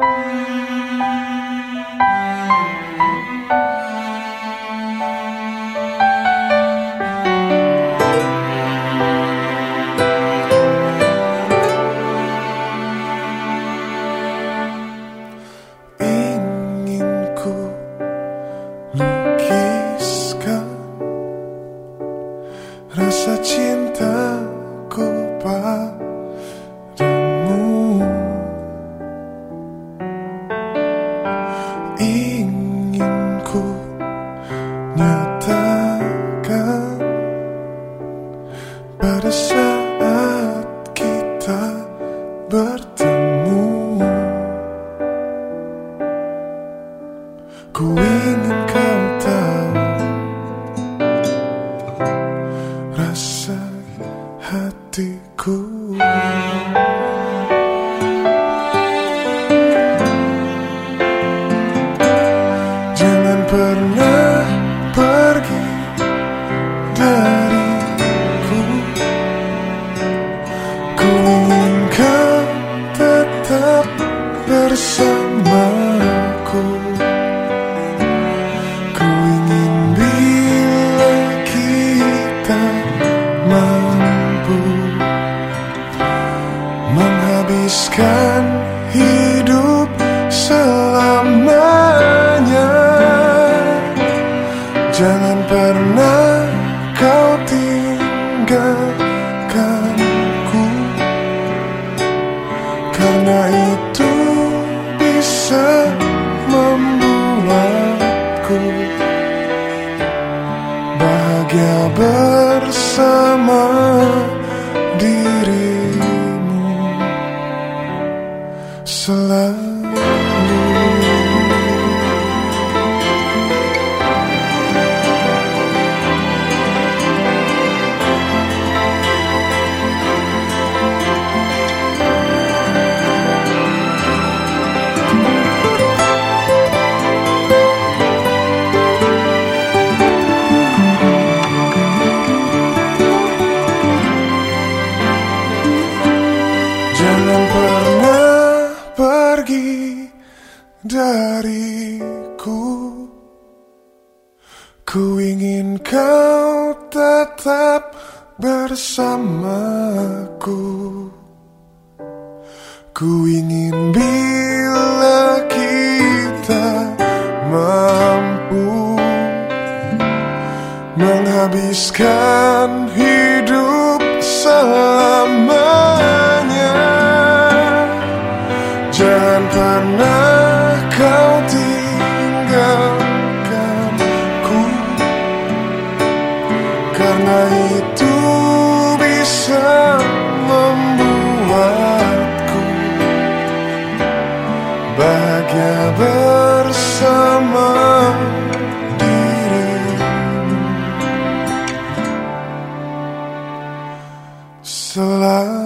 Música Menghabiskan hidup selamanya. Jangan pernah kau tinggalkanku Karena itu bisa membuatku Bahagia bersama dariku. Ku ingin kau tetap bersamaku. Ku ingin bila kita mampu Menghabiskan hidup Bahagia bersama dirimu. Selalu